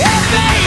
If